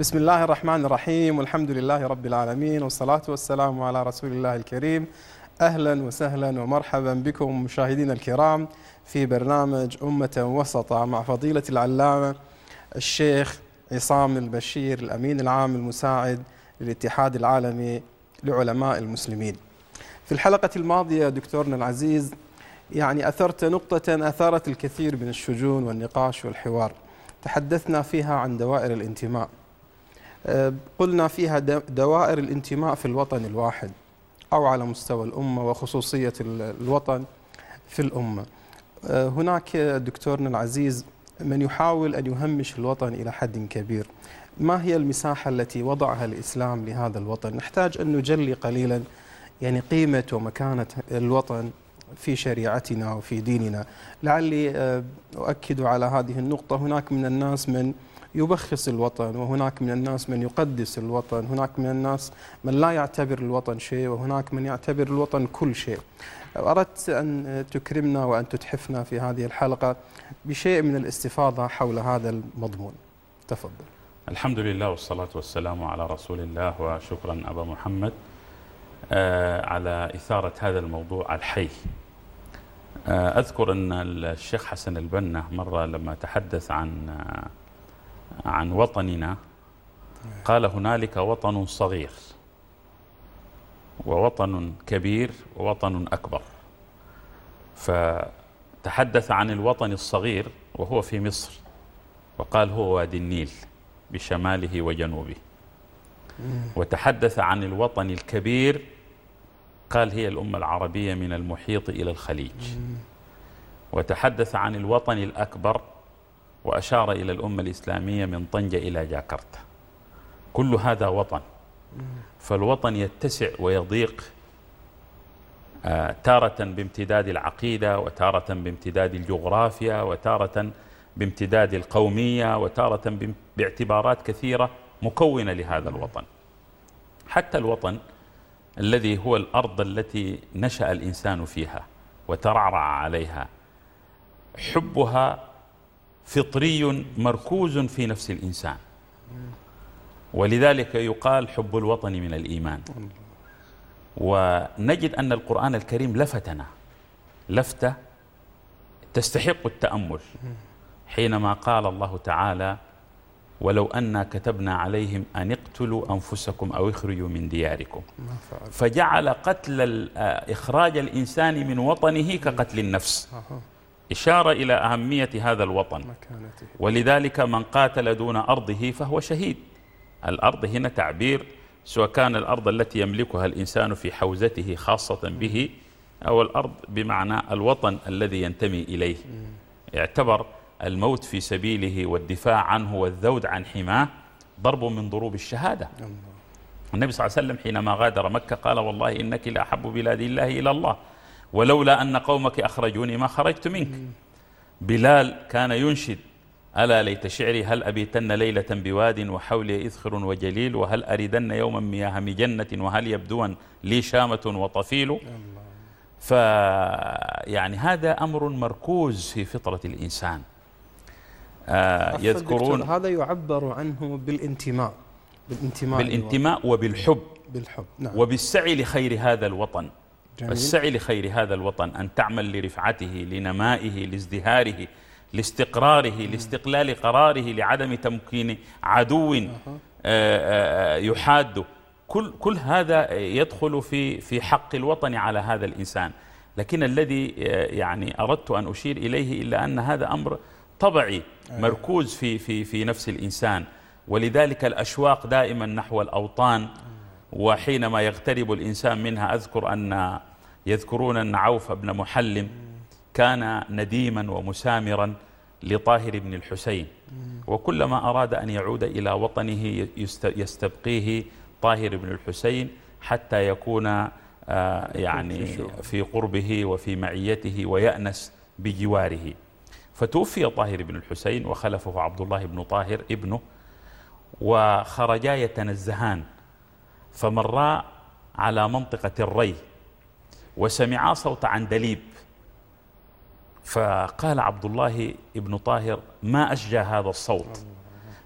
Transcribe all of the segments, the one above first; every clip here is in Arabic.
بسم الله الرحمن الرحيم والحمد لله رب العالمين والصلاة والسلام على رسول الله الكريم أهلا وسهلا ومرحبا بكم مشاهدينا الكرام في برنامج أمة وسطة مع فضيلة العلامة الشيخ عصام البشير الأمين العام المساعد للاتحاد العالمي لعلماء المسلمين في الحلقة الماضية دكتورنا العزيز يعني أثرت نقطة أثارت الكثير من الشجون والنقاش والحوار تحدثنا فيها عن دوائر الانتماء قلنا فيها دوائر الانتماء في الوطن الواحد أو على مستوى الأمة وخصوصية الوطن في الأمة. أه، هناك دكتورنا العزيز من يحاول أن يهمش الوطن إلى حد كبير. ما هي المساحة التي وضعها الإسلام لهذا الوطن؟ نحتاج أن نجلي قليلا يعني قيمة ومكانة الوطن في شريعتنا وفي ديننا. لعلي أه، أؤكد على هذه النقطة. هناك من الناس من يبخس الوطن وهناك من الناس من يقدس الوطن هناك من الناس من لا يعتبر الوطن شيء وهناك من يعتبر الوطن كل شيء. أردت أن تكرمنا وأن تتحفنا في هذه الحلقة بشيء من الاستفاضة حول هذا المضمون. تفضل. الحمد لله والصلاة والسلام على رسول الله وشكرا أبا محمد آه، على إثارة هذا الموضوع الحي. آه، أذكر أن الشيخ حسن البنا مرة لما تحدث عن عن وطننا قال هنالك وطن صغير ووطن كبير ووطن أكبر. فتحدث عن الوطن الصغير وهو في مصر وقال هو وادي النيل بشماله وجنوبه. وتحدث عن الوطن الكبير قال هي الأمة العربية من المحيط إلى الخليج. وتحدث عن الوطن الأكبر وأشار إلى الأمة الإسلامية من طنجة إلى جاكرتا. كل هذا وطن. فالوطن يتسع ويضيق آه، تارة بامتداد العقيدة وتارة بامتداد الجغرافيا وتارة بامتداد القومية وتارة باعتبارات كثيرة مكونة لهذا الوطن. حتى الوطن الذي هو الأرض التي نشأ الإنسان فيها وترعرع عليها حبها فطري مركوز في نفس الإنسان. ولذلك يقال حب الوطن من الإيمان. ونجد أن القرآن الكريم لفتنا. لفتة تستحق التأمل. حينما قال الله تعالى ولو أنا كتبنا عليهم أن اقتلوا أنفسكم أو اخرجوا من دياركم فجعل قتل إخراج الإنسان من وطنه كقتل النفس. إشارة إلى أهمية هذا الوطن. ولذلك من قاتل دون أرضه فهو شهيد. الأرض هنا تعبير سواء كان الأرض التي يملكها الإنسان في حوزته خاصة به أو الأرض بمعنى الوطن الذي ينتمي إليه. اعتبر الموت في سبيله والدفاع عنه والذود عن حماه ضرب من ضروب الشهادة. النبي صلى الله عليه وسلم حينما غادر مكة قال والله إنك لأحب بلاد الله إلى الله. ولولا أن قومك أخرجوني ما خرجت منك. بلال كان ينشد. ألا ليت شعري هل أبيتن ليلة بواد وحولي إذخر وجليل؟ وهل أردن يوما مياه مجنة؟ وهل يبدون لي شامة وطفيل؟ فيعني هذا أمر مركوز في فطرة الإنسان. آه يذكرون هذا يعبر عنه بالانتماء. بالانتماء بالانتماء وبالحب. بالحب نعم. وبالسعي لخير هذا الوطن. جميل. السعي لخير هذا الوطن أن تعمل لرفعته لنمائه لازدهاره لاستقراره لاستقلال قراره لعدم تمكين عدو آه، آه، يحاده كل كل هذا يدخل في في حق الوطن على هذا الإنسان. لكن الذي آه، يعني أردت أن أشير إليه إلا أن هذا أمر طبعي مركوز في في في نفس الإنسان. ولذلك الأشواق دائما نحو الأوطان وحينما يغترب الإنسان منها أذكر أن يذكرون أن عوف بن محلم كان نديما ومسامرا لطاهر بن الحسين. وكلما أراد أن يعود إلى وطنه يستبقيه طاهر بن الحسين حتى يكون آه، يعني في قربه وفي معيته ويأنس بجواره. فتوفي طاهر بن الحسين وخلفه عبد الله بن طاهر ابنه وخرجا يتنزهان. فمرا على منطقة الري وسمعا صوت عندليب. فقال عبد الله ابن طاهر ما أشجى هذا الصوت؟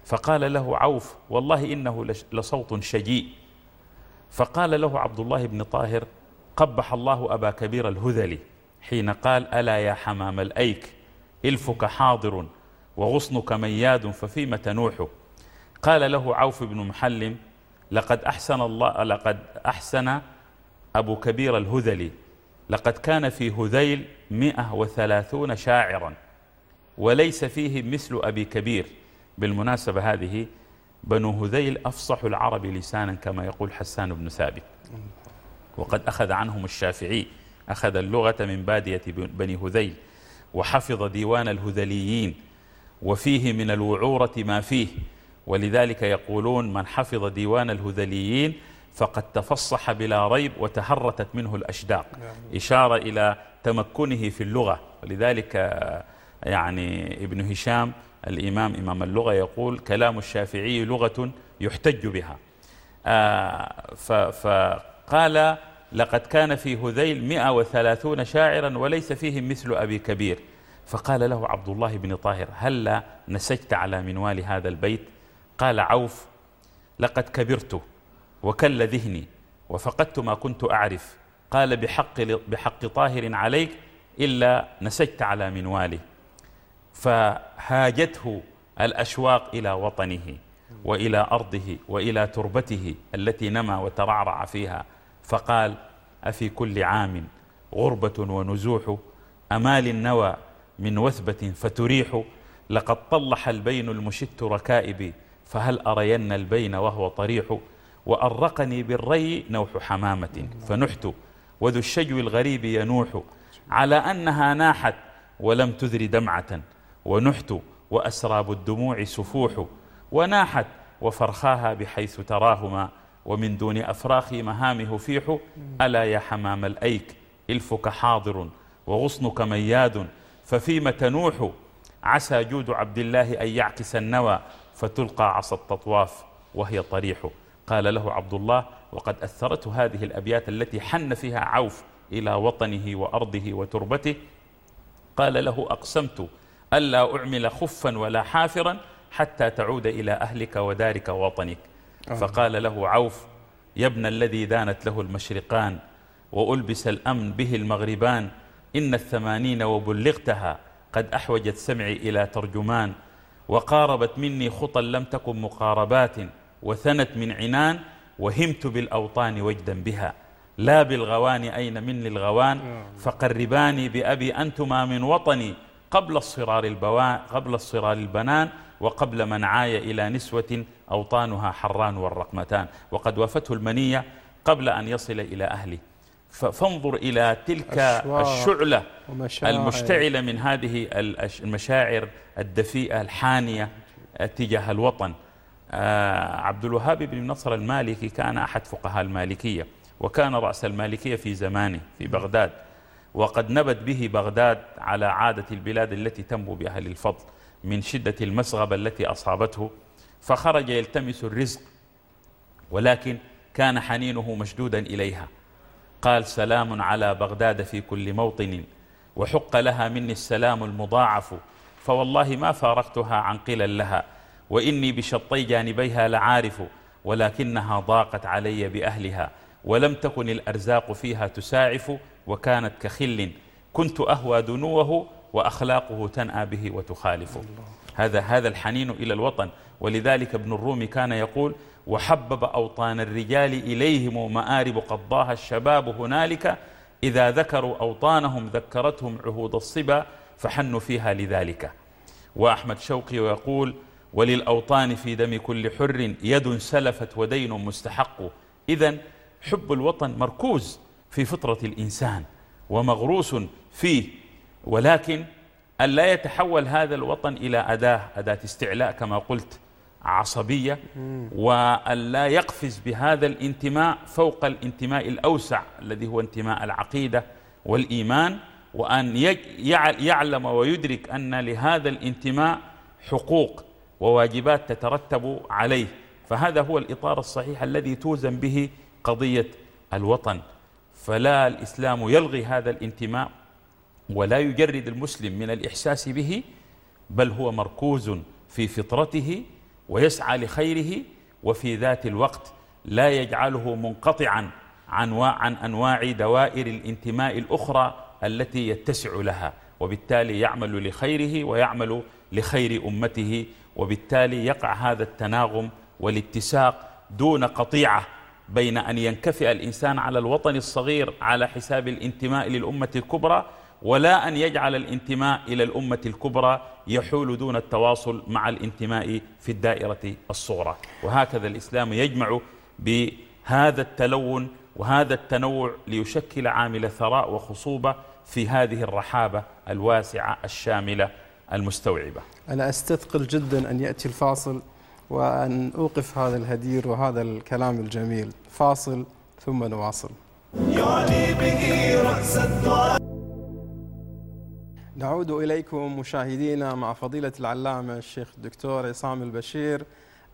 فقال له عوف والله إنه لصوت شجيء. فقال له عبد الله بن طاهر قبح الله أبا كبير الهذلي حين قال ألا يا حمام الأيك إلفك حاضر وغصنك مياد ففيم تنوح. قال له عوف بن محلم لقد أحسن الله لقد أحسن أبو كبير الهذلي. لقد كان في هذيل مئة وثلاثون شاعرا وليس فيه مثل أبي كبير. بالمناسبة هذه بنو هذيل أفصح العرب لسانا كما يقول حسان بن ثابت. وقد أخذ عنهم الشافعي أخذ اللغة من بادية بني هذيل وحفظ ديوان الهذليين وفيه من الوعورة ما فيه. ولذلك يقولون من حفظ ديوان الهذليين فقد تفصح بلا ريب وتهرتت منه الأشداق. إشارة إلى تمكنه في اللغة. ولذلك يعني ابن هشام الإمام إمام اللغة يقول كلام الشافعي لغة يحتج بها. آه، فقال لقد كان في هذيل مئة وثلاثون شاعرا وليس فيهم مثل أبي كبير. فقال له عبد الله بن طاهر هل نسجت على منوال هذا البيت؟ قال عوف لقد كبرت وكل ذهني وفقدت ما كنت أعرف. قال بحق, بحق طاهر عليك إلا نسجت على منواله فهاجته الأشواق إلى وطنه وإلى أرضه وإلى تربته التي نما وترعرع فيها. فقال أفي كل عام غربة ونزوح أمال النوى من وثبة فتريح لقد طلح البين المشت ركائبي فهل أرين البين وهو طريح؟ وأرقني بالري نوح حمامة فنحت وذو الشجو الغريب ينوح على أنها ناحت ولم تذر دمعة ونحت وأسراب الدموع سفوح وناحت وفرخاها بحيث تراهما ومن دون أفراخي مهامه فيح ألا يا حمام الأيك إلفك حاضر وغصنك مياد ففيم تنوح؟ عسى جود عبد الله أن يعكس النوى فتلقى عصا التطواف وهي طريح قال له عبد الله وقد أثرته هذه الأبيات التي حن فيها عوف إلى وطنه وأرضه وتربته. قال له أقسمت ألا أعمل خفا ولا حافرا حتى تعود إلى أهلك ودارك ووطنك. آه. فقال له عوف يا ابن الذي دانت له المشرقان وألبس الأمن به المغربان إن الثمانين وبلغتها قد أحوجت سمعي إلى ترجمان وقاربت مني خطا لم تكن مقاربات وثنت من عنان وهمت بالأوطان وجدا بها. لا بالغوان أين مني الغوان آه. فقرباني بأبي أنتما من وطني قبل الصرار البوان قبل الصرار البنان وقبل منعاي إلى نسوة أوطانها حران والرقمتان. وقد وفته المنية قبل أن يصل إلى أهله فانظر إلى تلك الشعلة المشتعلة من هذه المشاعر الدفيئة الحانية تجاه الوطن. آه، عبد الوهاب بن نصر المالكي كان أحد فقهاء المالكية وكان رأس المالكية في زمانه في بغداد وقد نبت به بغداد على عادة البلاد التي تنبو بأهل الفضل من شدة المسغبة التي أصابته فخرج يلتمس الرزق ولكن كان حنينه مشدودا إليها. قال سلام على بغداد في كل موطن وحق لها مني السلام المضاعف فوالله ما فارقتها عن قلل لها وإني بشطي جانبيها لعارف ولكنها ضاقت علي بأهلها ولم تكن الأرزاق فيها تساعف وكانت كخل كنت أهوى دنوه وأخلاقه تنأى به وتخالفه هذا هذا الحنين إلى الوطن ولذلك ابن الرومي كان يقول وحبب أوطان الرجال إليهم مآرب قضاها الشباب هنالك إذا ذكروا أوطانهم ذكرتهم عهود الصبا فحنوا فيها لذلك. وأحمد شوقي يقول وللأوطان في دم كل حر يد سلفت ودين مستحق. إذا حب الوطن مركوز في فطرة الإنسان ومغروس فيه. ولكن أن لا يتحول هذا الوطن إلى أداة أداة استعلاء كما قلت. عصبية وأن لا يقفز بهذا الانتماء فوق الانتماء الأوسع الذي هو انتماء العقيدة والإيمان وأن يعلم ويدرك أن لهذا الانتماء حقوق وواجبات تترتب عليه. فهذا هو الإطار الصحيح الذي توزن به قضية الوطن. فلا الإسلام يلغي هذا الانتماء ولا يجرد المسلم من الإحساس به بل هو مركوز في فطرته ويسعى لخيره وفي ذات الوقت لا يجعله منقطعا عن عن أنواع دوائر الانتماء الأخرى التي يتسع لها وبالتالي يعمل لخيره ويعمل لخير أمته وبالتالي يقع هذا التناغم والاتساق دون قطيعة بين أن ينكفئ الإنسان على الوطن الصغير على حساب الانتماء للأمة الكبرى ولا أن يجعل الانتماء إلى الأمة الكبرى يحول دون التواصل مع الانتماء في الدائرة الصغرى. وهكذا الإسلام يجمع بهذا التلون وهذا التنوع ليشكل عامل ثراء وخصوبة في هذه الرحابة الواسعة الشاملة المستوعبة. أنا أستثقل جدا أن يأتي الفاصل وأن أوقف هذا الهدير وهذا الكلام الجميل. فاصل ثم نواصل. يعني به رأس نعود إليكم مشاهدينا مع فضيلة العلامة الشيخ الدكتور عصام البشير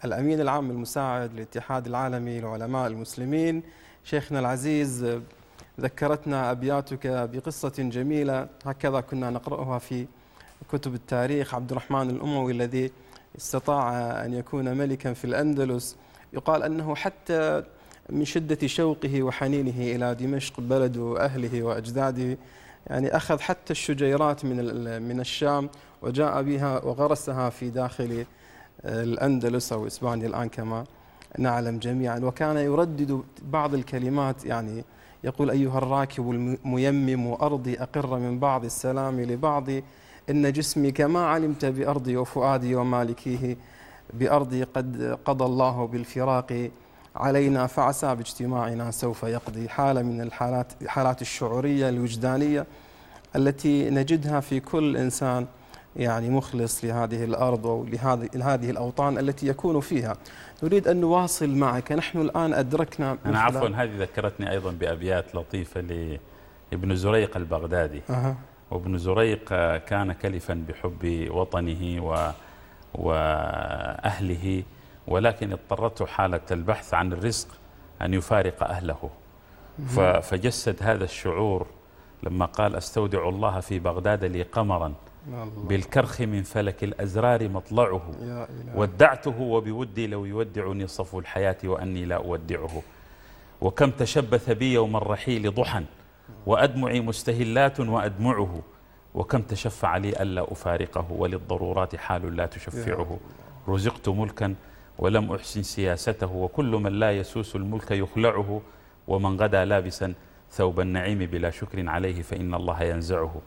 الأمين العام المساعد للاتحاد العالمي لعلماء المسلمين. شيخنا العزيز ذكرتنا أبياتك بقصة جميلة هكذا كنا نقرأها في كتب التاريخ. عبد الرحمن الأموي الذي استطاع أن يكون ملكا في الأندلس يقال أنه حتى من شدة شوقه وحنينه إلى دمشق بلد أهله وأجداده يعني أخذ حتى الشجيرات من من الشام وجاء بها وغرسها في داخل الأندلس أو إسبانيا الآن كما نعلم جميعا. وكان يردد بعض الكلمات يعني يقول أيها الراكب الميمم أرضي أقر من بعض السلام لبعض إن جسمي كما علمت بأرضي وفؤادي ومالكيه بأرضي قد قضى الله بالفراق. علينا فعسى باجتماعنا سوف يقضي حالة من الحالات الحالات الشعورية الوجدانية التي نجدها في كل إنسان يعني مخلص لهذه الأرض ولهذه لهذه الأوطان التي يكون فيها. نريد أن نواصل معك. نحن الآن أدركنا أنا عفوا هذه ذكرتني أيضا بأبيات لطيفة لابن زريق البغدادي. أه. وابن زريق كان كلفا بحب وطنه و وأهله ولكن اضطرته حالة البحث عن الرزق أن يفارق أهله. فجسد هذا الشعور لما قال أستودع الله في بغداد لي قمرا بالكرخ من فلك الأزرار مطلعه ودعته وبودي لو يودعني صفو الحياة وأني لا أودعه. وكم تشبث بي يوم الرحيل ضحى وأدمعي مستهلات وأدمعه. وكم تشفع لي ألا أفارقه وللضرورات حال لا تشفعه. رزقت ملكا ولم أحسن سياسته وكل من لا يسوس الملك يخلعه ومن غدا لابسا ثوب النعيم بلا شكر عليه فإن الله ينزعه.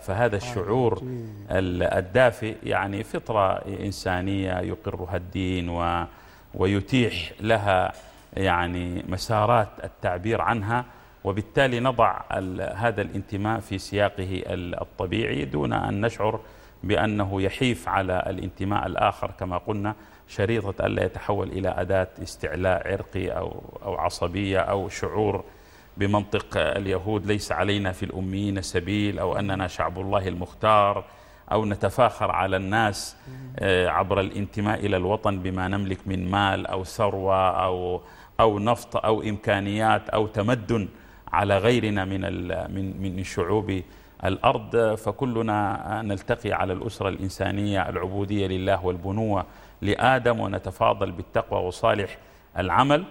فهذا الشعور الدافئ يعني فطرة إنسانية يقرها الدين ويتيح لها يعني مسارات التعبير عنها وبالتالي نضع هذا الانتماء في سياقه الطبيعي دون أن نشعر بأنه يحيف على الانتماء الآخر كما قلنا. شريطة ألا يتحول إلى أداة استعلاء عرقي أو, أو عصبية أو شعور بمنطق اليهود. ليس علينا في الأميين سبيل أو أننا شعب الله المختار أو نتفاخر على الناس آه، عبر الانتماء إلى الوطن بما نملك من مال أو ثروة أو, أو نفط أو إمكانيات أو تمدن على غيرنا من من من شعوب الأرض. فكلنا نلتقي على الأسرة الإنسانية العبودية لله والبنوة. لآدم ونتفاضل بالتقوى وصالح العمل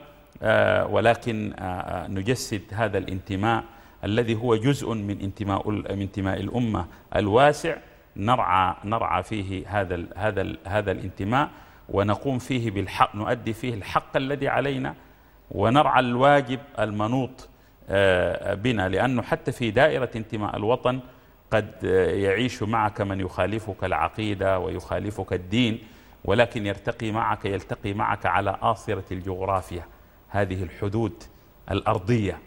آه، ولكن آه، آه، نجسد هذا الانتماء الذي هو جزء من انتماء من انتماء الأمة الواسع. نرعى نرعى فيه هذا هذا هذا الانتماء ونقوم فيه بالحق نؤدي فيه الحق الذي علينا ونرعى الواجب المنوط بنا. لأنه حتى في دائرة انتماء الوطن قد يعيش معك من يخالفك العقيدة ويخالفك الدين. ولكن يرتقي معك يلتقي معك على آصرة الجغرافيا هذه الحدود الأرضية.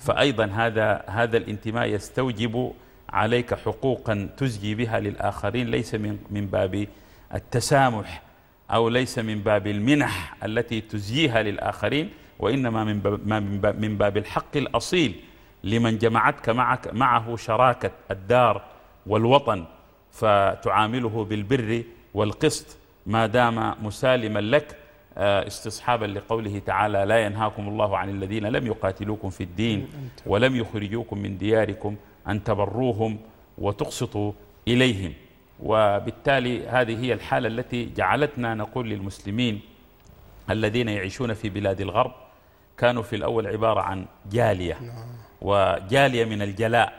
فأيضا هذا هذا الانتماء يستوجب عليك حقوقا تزجي بها للآخرين ليس من من باب التسامح أو ليس من باب المنح التي تزجيها للآخرين وإنما من باب, من باب الحق الأصيل لمن جمعتك معك معه شراكة الدار والوطن فتعامله بالبر والقسط ما دام مسالما لك آه، استصحابا لقوله تعالى لا ينهاكم الله عن الذين لم يقاتلوكم في الدين ولم يخرجوكم من دياركم أن تبروهم وتقسطوا إليهم. وبالتالي هذه هي الحالة التي جعلتنا نقول للمسلمين الذين يعيشون في بلاد الغرب كانوا في الأول عبارة عن جالية وجالية من الجلاء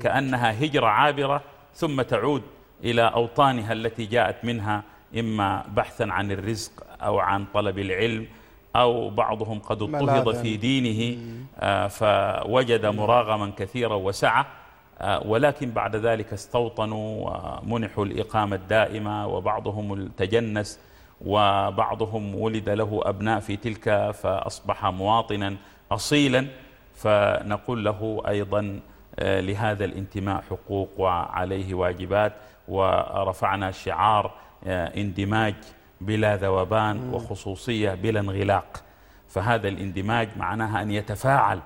كأنها هجرة عابرة ثم تعود إلى أوطانها التي جاءت منها إما بحثا عن الرزق أو عن طلب العلم أو بعضهم قد اضطهد في دينه آه، فوجد مراغما كثيرا وسعة آه، ولكن بعد ذلك استوطنوا ومنحوا الإقامة الدائمة وبعضهم تجنس وبعضهم ولد له أبناء في تلك فأصبح مواطنا أصيلا فنقول له أيضا آه، لهذا الانتماء حقوق وعليه واجبات ورفعنا شعار اندماج بلا ذوبان وخصوصية بلا انغلاق. فهذا الاندماج معناها أن يتفاعل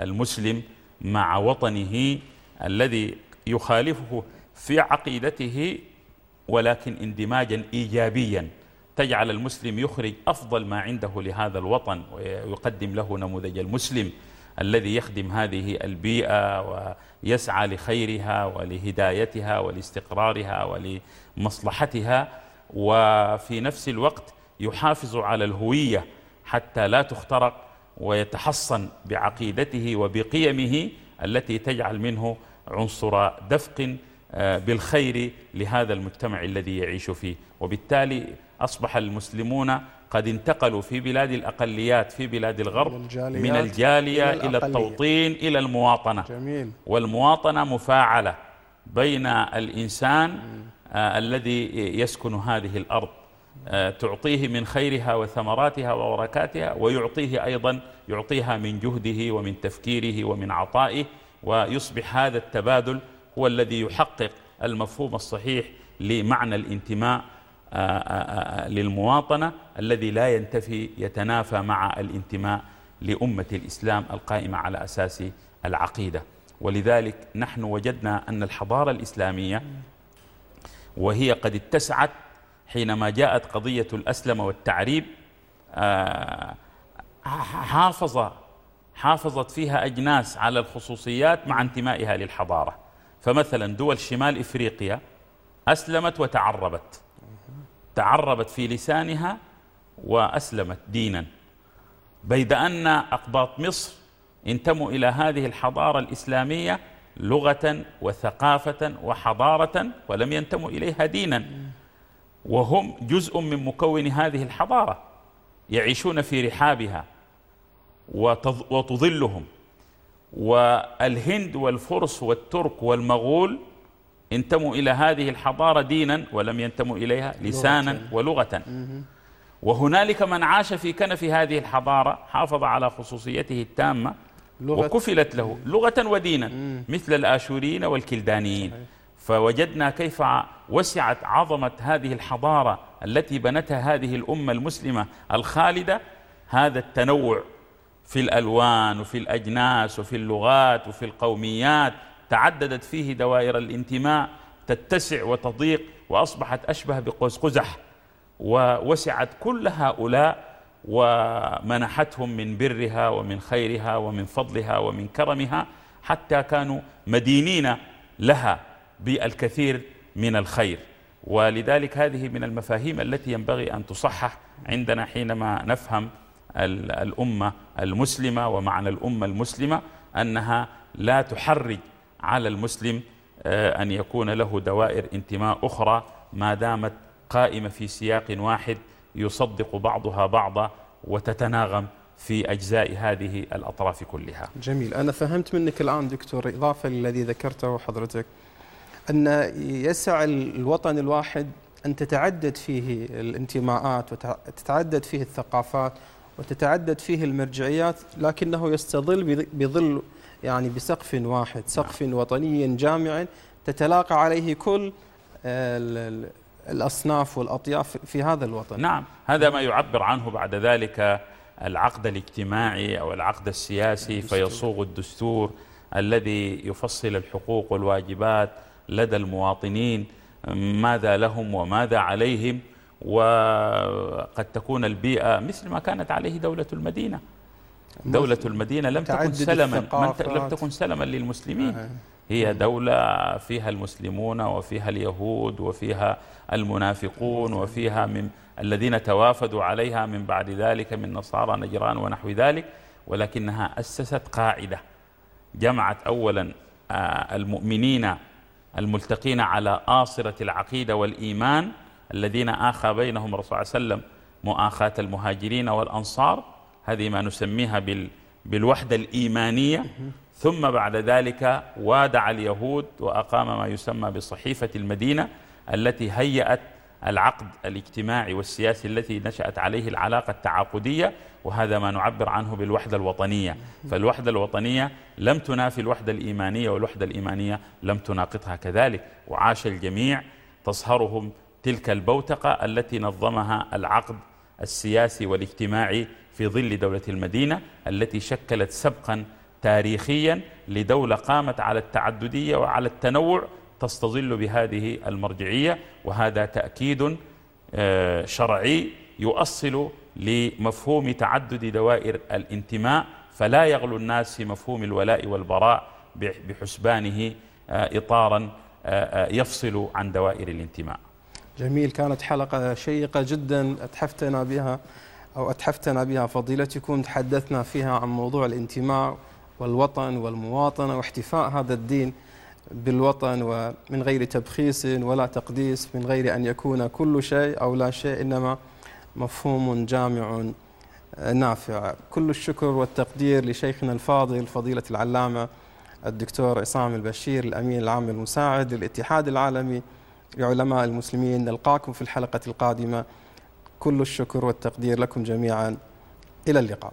المسلم مع وطنه الذي يخالفه في عقيدته ولكن اندماجا إيجابيا. تجعل المسلم يخرج أفضل ما عنده لهذا الوطن ويقدم له نموذج المسلم الذي يخدم هذه البيئة ويسعى لخيرها ولهدايتها ولاستقرارها ولمصلحتها. وفي نفس الوقت يحافظ على الهوية حتى لا تخترق ويتحصن بعقيدته وبقيمه التي تجعل منه عنصر دفق آه، بالخير لهذا المجتمع الذي يعيش فيه. وبالتالي أصبح المسلمون قد انتقلوا في بلاد الأقليات في بلاد الغرب من الجالية إلى, إلى التوطين إلى المواطنة. جميل. والمواطنة مفاعلة بين الإنسان الذي يسكن هذه الأرض. آه، تعطيه من خيرها وثمراتها وبركاتها ويعطيه أيضا يعطيها من جهده ومن تفكيره ومن عطائه ويصبح هذا التبادل هو الذي يحقق المفهوم الصحيح لمعنى الانتماء آه، للمواطنة الذي لا ينتفي يتنافى مع الانتماء لأمة الإسلام القائمة على أساس العقيدة. ولذلك نحن وجدنا أن الحضارة الإسلامية وهي قد اتسعت حينما جاءت قضية الأسلمة والتعريب آه، حافظ حافظت فيها أجناس على الخصوصيات مع انتمائها للحضارة. فمثلا دول شمال إفريقيا أسلمت وتعربت. تعربت في لسانها وأسلمت دينا. بيد أن أقباط مصر انتموا إلى هذه الحضارة الإسلامية لغة وثقافة وحضارة ولم ينتموا إليها دينا. وهم جزء من مكون هذه الحضارة يعيشون في رحابها وتظلهم. والهند والفرس والترك والمغول انتموا إلى هذه الحضارة دينا ولم ينتموا إليها لسانا ولغة. وهنالك من عاش في كنف هذه الحضارة حافظ على خصوصيته التامة لغة وكفلت له لغة ودينا. مثل الآشوريين والكلدانيين. فوجدنا كيف وسعت عظمة هذه الحضارة التي بنتها هذه الأمة المسلمة الخالدة هذا التنوع في الألوان وفي الأجناس وفي اللغات وفي القوميات تعددت فيه دوائر الانتماء تتسع وتضيق وأصبحت أشبه بقوس قزح ووسعت كل هؤلاء ومنحتهم من برها ومن خيرها ومن فضلها ومن كرمها حتى كانوا مدينين لها بالكثير من الخير. ولذلك هذه من المفاهيم التي ينبغي أن تصحح عندنا حينما نفهم الأمة المسلمة ومعنى الأمة المسلمة أنها لا تحرج على المسلم آه، أن يكون له دوائر انتماء أخرى ما دامت قائمة في سياق واحد يصدق بعضها بعضا وتتناغم في أجزاء هذه الأطراف كلها جميل أنا فهمت منك الآن دكتور إضافة للذي ذكرته حضرتك أن يسع الوطن الواحد أن تتعدد فيه الانتماءات وتتعدد فيه الثقافات وتتعدد فيه المرجعيات لكنه يستظل بظل يعني بسقف واحد سقف نعم. وطني جامع تتلاقى عليه كل الأصناف والأطياف في هذا الوطن. نعم هذا ما يعبر عنه بعد ذلك العقد الاجتماعي أو العقد السياسي فيصوغ الدستور الذي يفصل الحقوق والواجبات لدى المواطنين ماذا لهم وماذا عليهم وقد تكون البيئة مثل ما كانت عليه دولة المدينة. دولة المدينة لم تكن سلما لم تكن سلما للمسلمين. هي دولة فيها المسلمون وفيها اليهود وفيها المنافقون وفيها من الذين توافدوا عليها من بعد ذلك من نصارى نجران ونحو ذلك ولكنها أسست قاعدة جمعت أولا آه، المؤمنين الملتقين على آصرة العقيدة والإيمان الذين آخى بينهم الرسول صلى الله عليه وسلم مؤاخاة المهاجرين والأنصار هذه ما نسميها بالوحدة الإيمانية. ثم بعد ذلك وادع اليهود وأقام ما يسمى بصحيفة المدينة التي هيأت العقد الاجتماعي والسياسي التي نشأت عليه العلاقة التعاقدية وهذا ما نعبر عنه بالوحدة الوطنية. فالوحدة الوطنية لم تنافي الوحدة الإيمانية والوحدة الإيمانية لم تناقضها كذلك. وعاش الجميع تصهرهم تلك البوتقة التي نظمها العقد السياسي والاجتماعي في ظل دولة المدينة التي شكلت سبقا تاريخيا لدولة قامت على التعددية وعلى التنوع تستظل بهذه المرجعية وهذا تأكيد آه، شرعي يؤصل لمفهوم تعدد دوائر الانتماء فلا يغلو الناس في مفهوم الولاء والبراء بحسبانه آه، إطارا آه، يفصل عن دوائر الانتماء. جميل. كانت حلقة شيقة جدا. أتحفتنا بها أو أتحفتنا بها فضيلتكم. تحدثنا فيها عن موضوع الانتماء والوطن والمواطنة واحتفاء هذا الدين بالوطن ومن غير تبخيس ولا تقديس من غير أن يكون كل شيء أو لا شيء إنما مفهوم جامع نافع. كل الشكر والتقدير لشيخنا الفاضل فضيلة العلامة الدكتور عصام البشير الأمين العام المساعد للاتحاد العالمي لعلماء المسلمين. نلقاكم في الحلقة القادمة. كل الشكر والتقدير لكم جميعا. إلى اللقاء.